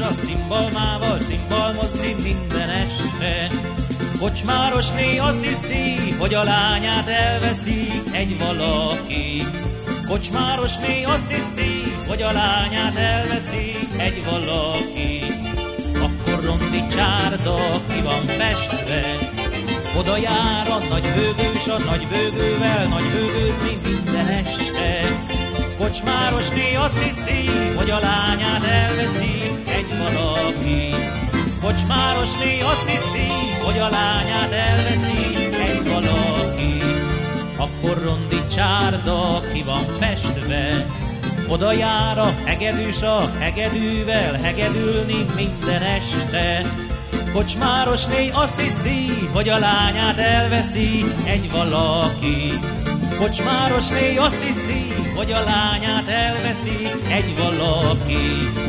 a cimbalmával cimbalmozni minden este. Kocsmárosné azt hiszi, hogy a lányát elveszi egy valaki. Kocsmárosné azt hiszi, hogy a lányát elveszi egy valaki. Akkor rondi csárda ki van festve, oda jár a nagy bőgős, a nagy bőgővel, nagy bőgőzni minden este. Kocsmárosné azt hiszi, hogy a lányát elveszi egy valaki. Kocsmárosné azt hiszi, hogy a lányát elveszi egy valaki. Akkor rondi csárda ki van festve, oda jár a hegedűs a hegedűvel hegedülni minden este. Kocsmárosné azt hiszi, hogy a lányát elveszi egy valaki. Kocsmárosné azt hiszi, hogy a lányát elveszi egy valaki.